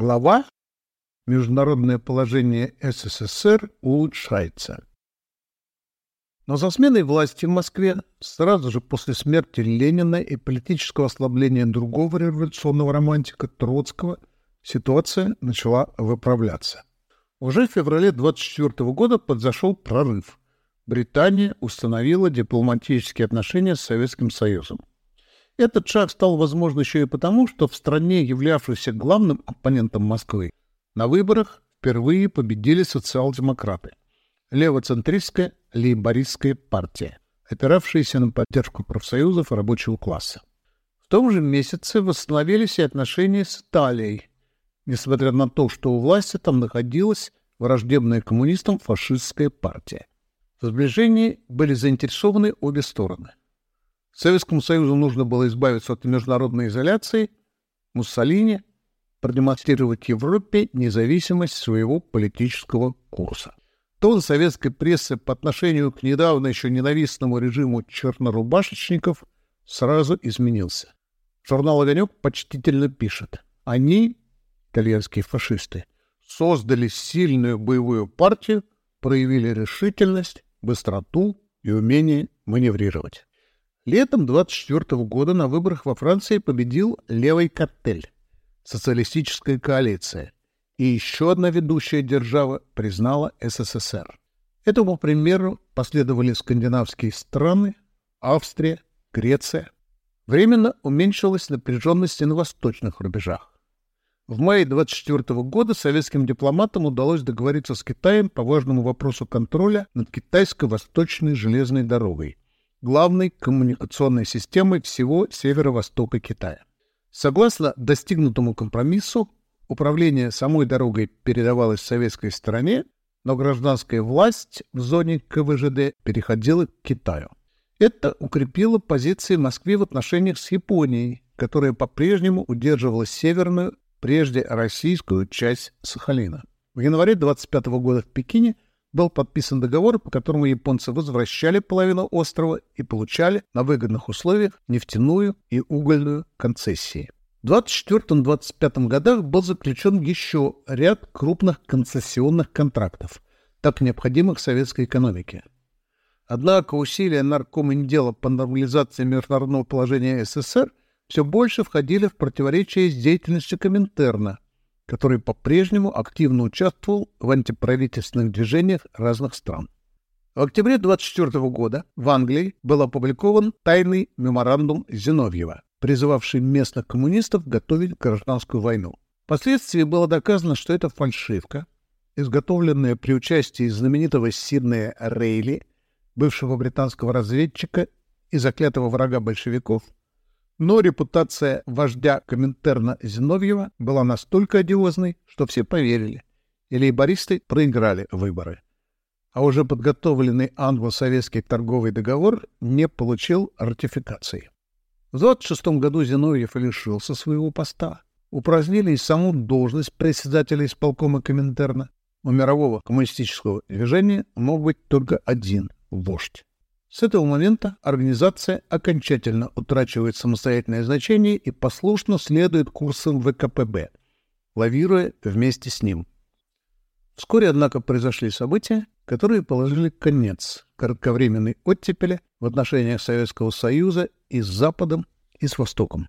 Глава «Международное положение СССР улучшается». Но за сменой власти в Москве сразу же после смерти Ленина и политического ослабления другого революционного романтика Троцкого ситуация начала выправляться. Уже в феврале 24 года подзашел прорыв. Британия установила дипломатические отношения с Советским Союзом. Этот шаг стал возможен еще и потому, что в стране, являвшейся главным оппонентом Москвы, на выборах впервые победили социал-демократы левоцентристская лейбористская партия, опиравшаяся на поддержку профсоюзов и рабочего класса. В том же месяце восстановились и отношения с Италией, несмотря на то, что у власти там находилась враждебная коммунистам фашистская партия. В сближении были заинтересованы обе стороны. Советскому Союзу нужно было избавиться от международной изоляции, Муссолини продемонстрировать Европе независимость своего политического курса. Тон советской прессы по отношению к недавно еще ненавистному режиму чернорубашечников сразу изменился. Журнал «Огонек» почтительно пишет. Они, итальянские фашисты, создали сильную боевую партию, проявили решительность, быстроту и умение маневрировать. Летом 24 года на выборах во Франции победил левый картель, социалистическая коалиция – и еще одна ведущая держава признала СССР. Этому примеру последовали скандинавские страны, Австрия, Греция. Временно уменьшилась напряженность на восточных рубежах. В мае 24 года советским дипломатам удалось договориться с Китаем по важному вопросу контроля над китайско-восточной железной дорогой, главной коммуникационной системой всего северо-востока Китая. Согласно достигнутому компромиссу, Управление самой дорогой передавалось советской стороне, но гражданская власть в зоне КВЖД переходила к Китаю. Это укрепило позиции Москвы в отношениях с Японией, которая по-прежнему удерживала северную, прежде российскую часть Сахалина. В январе 25 года в Пекине был подписан договор, по которому японцы возвращали половину острова и получали на выгодных условиях нефтяную и угольную концессии. В 24-25 годах был заключен еще ряд крупных концессионных контрактов, так необходимых советской экономике. Однако усилия наркоминдела по нормализации международного положения СССР все больше входили в противоречие с деятельностью Коминтерна, который по-прежнему активно участвовал в антиправительственных движениях разных стран. В октябре 24 года в Англии был опубликован тайный меморандум Зиновьева – призывавший местных коммунистов готовить гражданскую войну. Впоследствии было доказано, что это фальшивка, изготовленная при участии знаменитого Сиднея Рейли, бывшего британского разведчика и заклятого врага большевиков, но репутация вождя Коминтерна Зиновьева была настолько одиозной, что все поверили, и лейбористы проиграли выборы. А уже подготовленный англо-советский торговый договор не получил ратификации. В 26 году Зиновьев лишился своего поста. Упразднили и саму должность председателя исполкома Коминтерна. У мирового коммунистического движения мог быть только один — вождь. С этого момента организация окончательно утрачивает самостоятельное значение и послушно следует курсам ВКПБ, лавируя вместе с ним. Вскоре, однако, произошли события, которые положили конец кратковременной оттепели в отношениях Советского Союза и с Западом, и с Востоком.